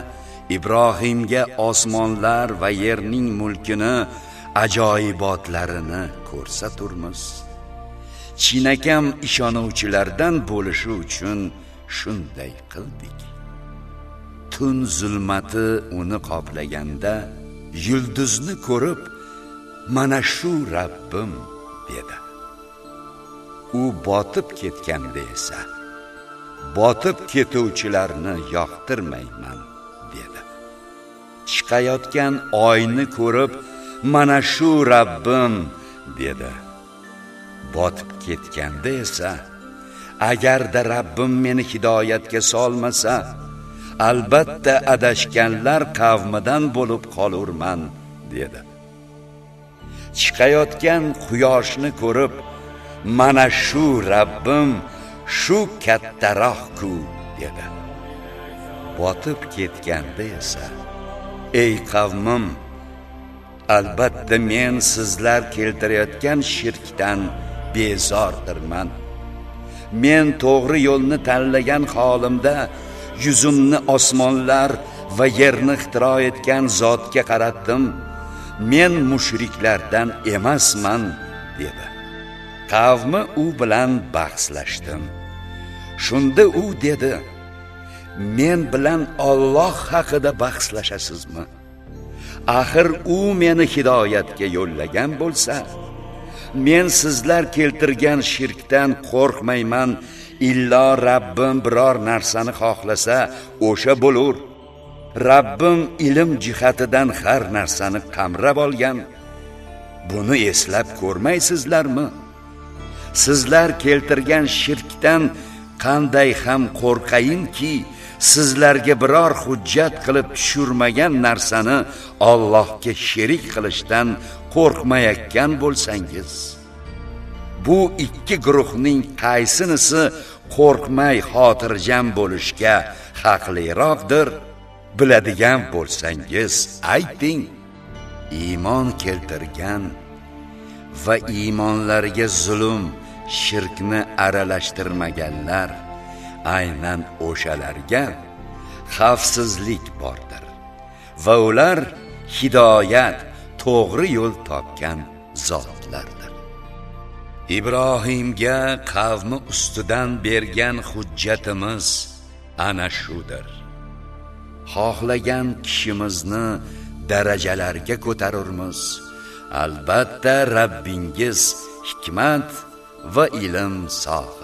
ibrohimga osmonlar va yerning mulkini ajoyibotlarini ko'rsaturmiz chinakam ishonuvchilardan bo'lishi uchun shunday qildik. Tun zulmati uni qoplaganda yulduzni ko'rib mana shu rabbim dedi. U botib ketganda esa botib ketuvchilarni yoqtirmayman dedi. Chiqayotgan oyni ko'rib mana shu rabbim dedi. Botib ketganda esa agarda rabbim meni hidoyatga solmasa albatta adashganlar qavmidan bo'lib qolurman dedi. Chiqayotgan quyoshni ko'rib mana shu rabbim shu kattaroq-ku dedi. Botib ketganda esa ey qavmim albatta men sizlar keltirayotgan shirkdan bezordirman. Men to'g'ri yo'lni tanlagan holimda yuzimni osmonlar va yerni ixtiro etgan zotga qaratdim. Men mushriklardan emasman dedi. Qavmi u bilan bahslashdim. Shunda u dedi men bilan Alloh haqida bahslashasizmi? Axir u meni hidoyatga yo'llagan bo'lsa men sizlar keltirgan shirkdan qo'rqmayman. Illo Rabbim biror narsani xohlasa o'sha bo'lur. Rabbim ilm jihatidan har narsani qamrab olgan. Buni eslab ko'rmaysizlarmi? Sizlar keltirgan shirkdan qanday ham qo'rqayinki sizlarga biror hujjat qilib tushurmagan narsani Allohga sherik qilishdan qo'rqmayotgan bo'lsangiz bu ikki guruhning qaysinisi qo'rqmay xotirjam bo'lishga haqliroqdir. Biladigan bo'lsangiz ayting iymon keltirgan va iymonlariga zulm shirkni aralashtirmaganlar aynan o'shalarga xavfsizlik bordir. Va ular hidoyat to'g'ri yo'l topgan zotlardir. Ibrohimga qavmi ustidan bergan hujjatimiz ana shudir. Xohlagan kishimizni darajalarga ko'tarurmiz. Albatta Rabbingiz hikmat va ilm sohibidir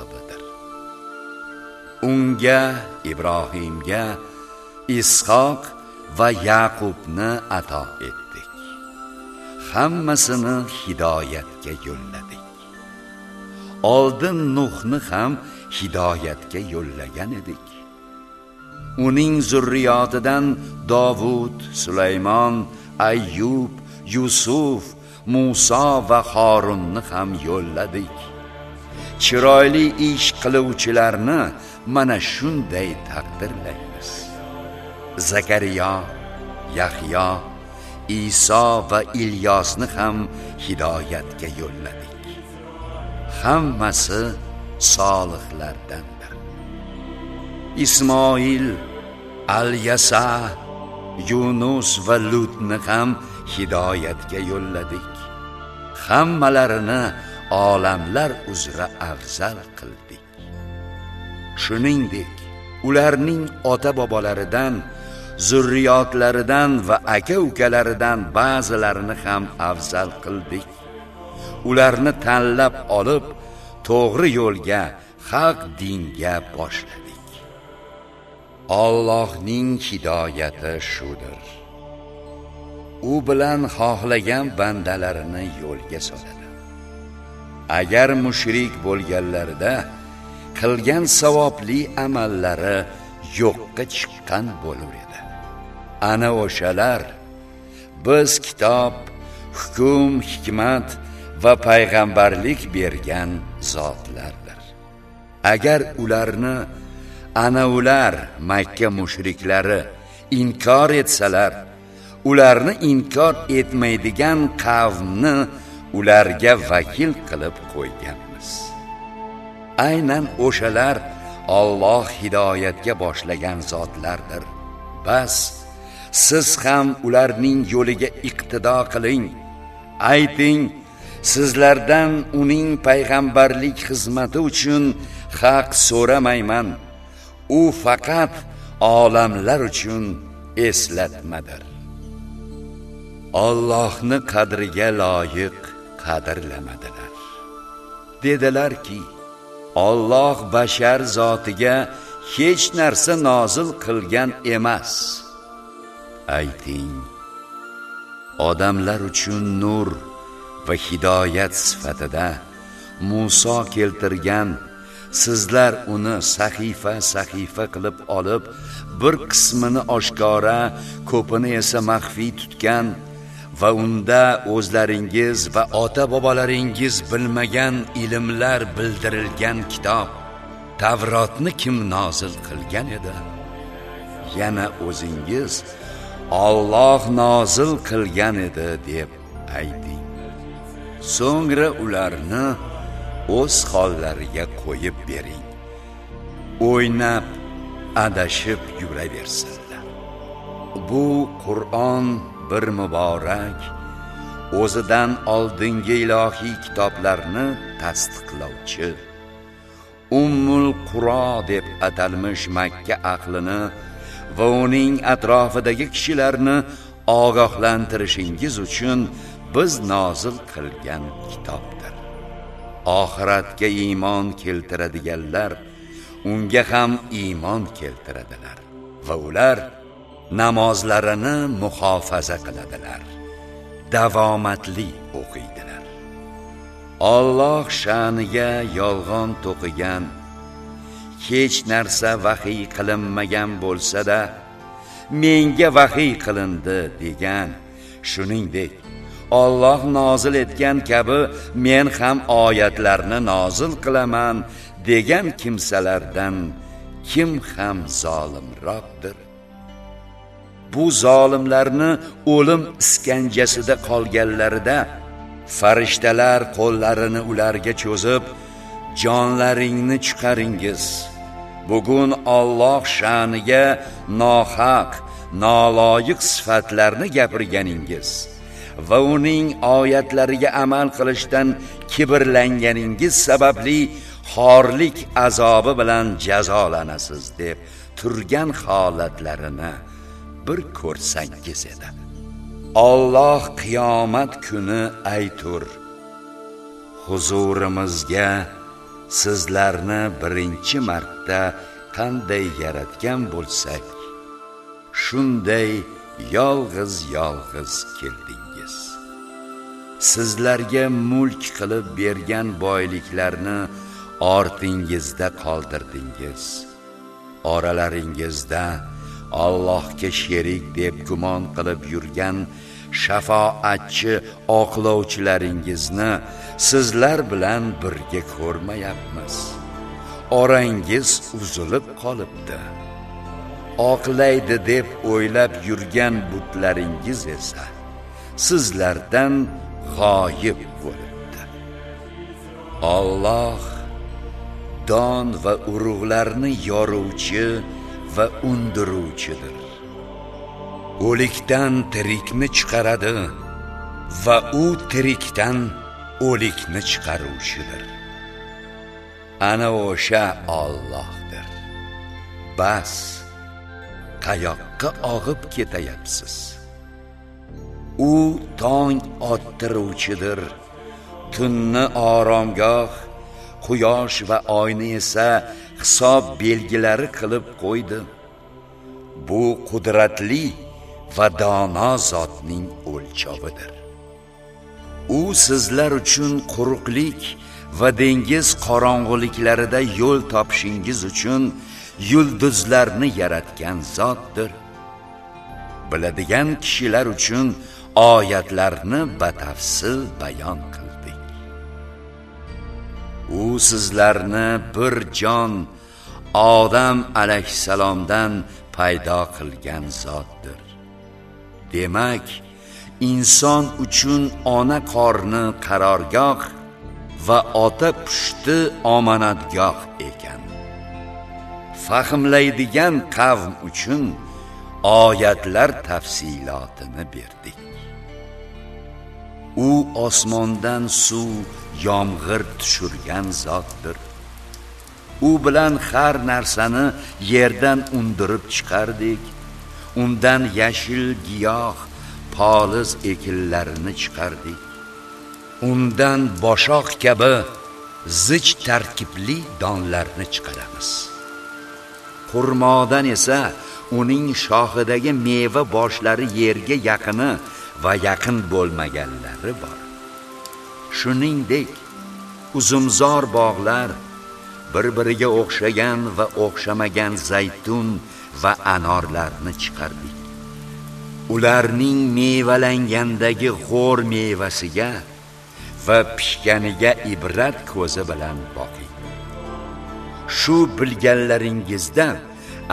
unga Ibrohimga Ishoq va Yaqubni ato etdik. Hammasini hidoyatga yo'lladik. Oldin Nuhni ham hidoyatga yo'llagan edik. Uning zurriyotidan Davud, Sulaymon, Ayyub, Yusuf, Musa va Harunni ham yo'lladik. Chiroyli ish qiluvchilarni mana shunday taqdirlaymiz. Zakariyo yahyo iso va ilyosni ham hidoyatga yo'lladik. Hammasi solihlardandir ismoil al yasa yunus va lutni ham hidoyatga yo'lladik. Hammalarini olamlar uzra afzal qildik. Shuningdek ularning ota bobolaridan zurriyotlaridan va aka ukalaridan ba'zilarini ham afzal qildik. Ularni tanlab olib to'g'ri yo'lga haq dinga boshladik. Allohning hidoyati shudir. U bilan xohlagan bandalarini yo'lga soladi. Agar mushrik bo'lganlarida qilgan savobli amallari yo'qqa chiqqan bo'lar edi. Ana o'shalar. Biz kitob hukm hikmat va payg'ambarlik bergan zotlardir. Agar ularni ana ular makka mushriklari inkor etsalar ularni inkor etmaydigan qavmni ularga vakil qilib qo'yganmiz. Aynan o'shalar Alloh hidoyatga boshlagan zotlardir. Bas siz ham ularning yo'liga iqtido qiling. Ayting sizlardan uning payg'ambarlik xizmati uchun haq so'ramayman. U faqat olamlar uchun eslatmadir. Allohni qadriga loyiq qadrlamadilar dedilarki Alloh bashar zotiga hech narsa nozil qilgan emas. Ayting odamlar uchun nur va hidoyat sifatida Musa keltirgan sizlar uni sahifa sahifa qilib olib bir qismini oshkora ko'pini esa maxfiy tutgan va unda o'zlaringiz va ota bobolaringiz bilmagan ilmlar bildirilgan kitob. Tavrotni kim nozil qilgan edi? Yana o'zingiz Alloh nozil qilgan edi deb ayting. So'ngra ularni o'z hollariga qo'yib bering. O'ynab adashib yuraversinlar. Bu Qur'on bir muborak o'zidan oldingi ilohiy kitoblarni tasdiqlovchi ummul quro deb atalmish makka aqlini va uning atrofidagi kishilarni ogohlantirishingiz uchun biz nozil qilgan kitobdir. Oxiratga iymon keltiradiganlar unga ham iymon keltiradilar va ular namozlarini muhofaza qiladilar. Davomatli o'qiydilar. Alloh sha'niga yolg'on to'qigan hech narsa vahiy qilinmagan bo'lsa-da menga vahiy qilindi degan. Shuningdek Alloh nozil etgan kabi men ham oyatlarni nozil qilaman degan kimsalardan kim ham zolimroqdir? Bu zolimlarni o'lim iskanjasida qolganlarida farishtalar qo'llarini ularga cho'zib jonlaringni chiqaringiz. Bugun Alloh sha'niga nohaq noloyiq sifatlarni gapirganingiz va uning oyatlariga amal qilishdan kibrlanganingiz sababli xorlik azobi bilan jazolanasiz deb turgan holatlarini bir ko'rsangiz edi Alloh qiyomat kuni aytur. Huzurimizga sizlarni birinchi marta qanday yaratgan bo'lsak shunday yolg'iz yolg'iz keldingiz. Sizlarga mulk qilib bergan boyliklarni ortingizda qoldirdingiz. Oralaringizda Allohga sherik deb gumon qilib yurgan shafoatchi oqlovchilaringizni sizlar bilan birga ko'rmayapmiz. Orangiz uzilib qolibdi. Oqlaydi deb o'ylab yurgan butlaringiz esa sizlardan g'oyib bo'libdi. Alloh don va urug'larni yoruvchi va undiruvchidir. O'likdan tirikni chiqaradi va u tirikdan o'likni chiqaruvchidir. Ana o'sha Allohdir. Bas qayoqqa og'ib ketayapsiz? U tong ottiruvchidir. Tunni oromgoh quyosh va oyni esa hisob belgilari qilib qo'ydi. Bu qudratli va dono zotning o'lchovidir. U sizlar uchun quruqlik va dengiz qorong'uliklarida yo'l topishingiz uchun yulduzlarni yaratgan zotdir. Biladigan kishilar uchun oyatlarni batafsil bayon qildi. U sizlarni bir jon odam alayhissalomdan paydo qilgan zotdir. Demak inson uchun ona qorni qarorgoh va ota pushti omonatgoh ekan. Fahmlaydigan qavm uchun oyatlar tafsilotini berdik. U osmondan suv yomg'ir tushirgan zotdir. U bilan har narsani yerdan undirib chiqardik. Undan yashil giyoh poliz ekinlarini chiqardik. Undan boshoq kabi zich tarkibli donlarni chiqaramiz. Xurmodan esa uning shoxidagi meva boshlari yerga yaqini va yaqin bo'lmaganlari bor. Shuningdek uzumzor bog'lar bir biriga o'xshagan va o'xshamagan zaytun va anorlarni chiqardik. Ularning mevalangandagi g'o'r mevasiga va pishganiga ibrat ko'zi bilan boqing. Shu bilganlaringizdan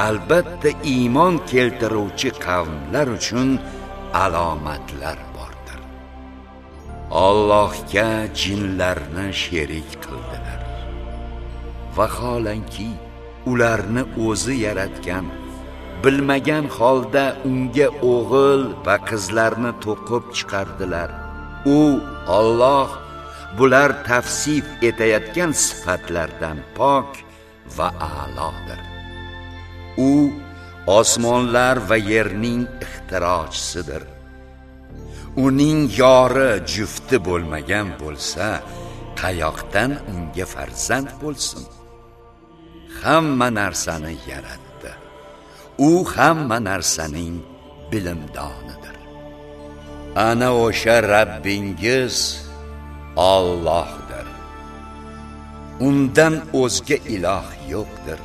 albatta iymon keltiruvchi qavmlar uchun alomatlar. Allohga jinlarni sherik qildilar. Vaholanki ularni o'zi yaratgan bilmagan holda unga o'g'il va qizlarni to'qib chiqardilar. U Alloh bular tafsif etayotgan sifatlardan pok va a'lodir. U osmonlar va yerning ixtirochisidir uning yori jufti bo'lmagan bo'lsa qayoqdan unga farzand bo'lsin. Hamma narsani yaratdi. U hamma narsaning bilimdonidir. Ana o'sha Rabbingiz Allohdir. Undan o'zga iloh yo'qdir.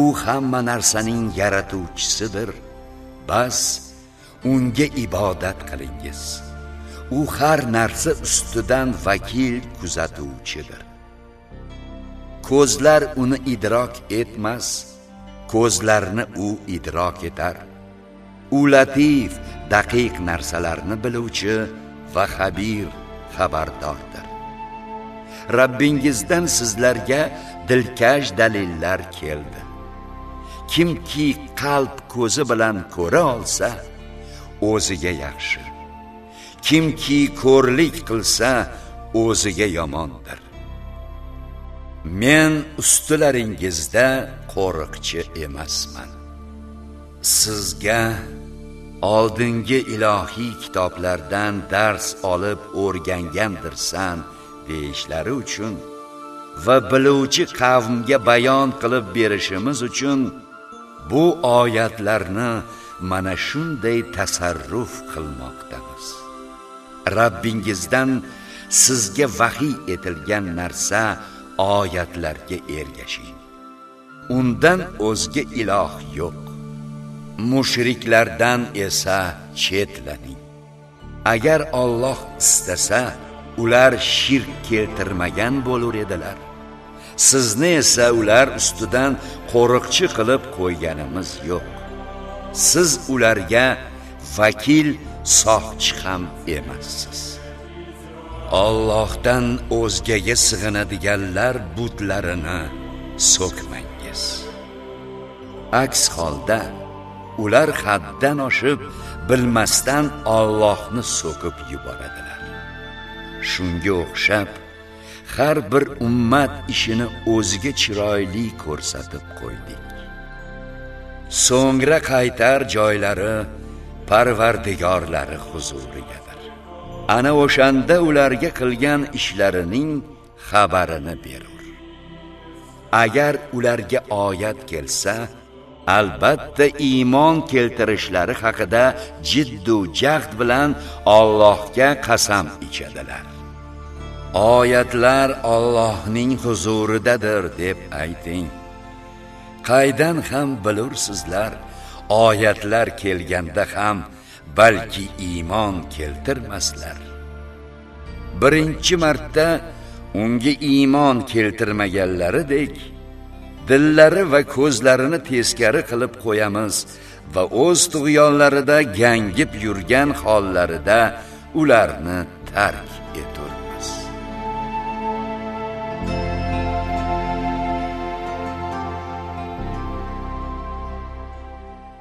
U hamma narsaning yaratuvchisidir. Bas unga ibodat qilingiz. U har narsa ustidan vakil kuzatuvchidir. Ko'zlar uni idrok etmas ko'zlarni u idrok etar. U latif daqiq narsalarni biluvchi va xabir xabardordir. Rabbingizdan sizlarga dilkash dalillar keldi. Kimki qalb ko'zi bilan ko'ra olsa o'ziga yaxshi. Kimki ko'rlik qilsa o'ziga yomondir. Men ustilaringizda qo'riqchi emasman. Sizga oldingi ilohiy kitoblardan dars olib o'rgangandirsan deyishlari uchun va biluvchi qavmga bayon qilib berishimiz uchun bu oyatlarni mana shunday tasarruf qilmoqdamiz. Rabbingizdan sizga vahiy etilgan narsa oyatlarga ergashing. Undan o'zga iloh yo'q. Mushriklardan esa chetlaning. Agar Alloh istasa ular shirk keltirmagan bo'lar edilar. Sizni esa ular ustidan qo'riqchi qilib qo'yganimiz yo'q. Siz ularga vakil soqchi ham emassiz. Allohdan o'zgaga sig'inadiganlar butlarini so'kmangiz. Aks holda ular haddan oshib bilmasdan Allohni so'kib yuboradilar. Shunga o'xshab har bir ummat ishini o'ziga chiroyli ko'rsatib qo'ydik. So'ngra qaytar joylari parvardigorlari huzurigadir. Ana o'shanda ularga qilgan ishlarining xabarini berur. Agar ularga oyat kelsa albatta iymon keltirishlari haqida jiddu jahd bilan Allohga qasam ichadilar. Oyatlar Allohning huzuridadir deb ayting. Qaydan ham bilursizlar oyatlar kelganda ham balki iymon keltirmaslar. Birinchi marta unga iymon keltirmaganlaridek dillari va ko'zlarini teskari qilib qo'yamiz va o'z tug'yonlarida gangib yurgan hollarida ularni tark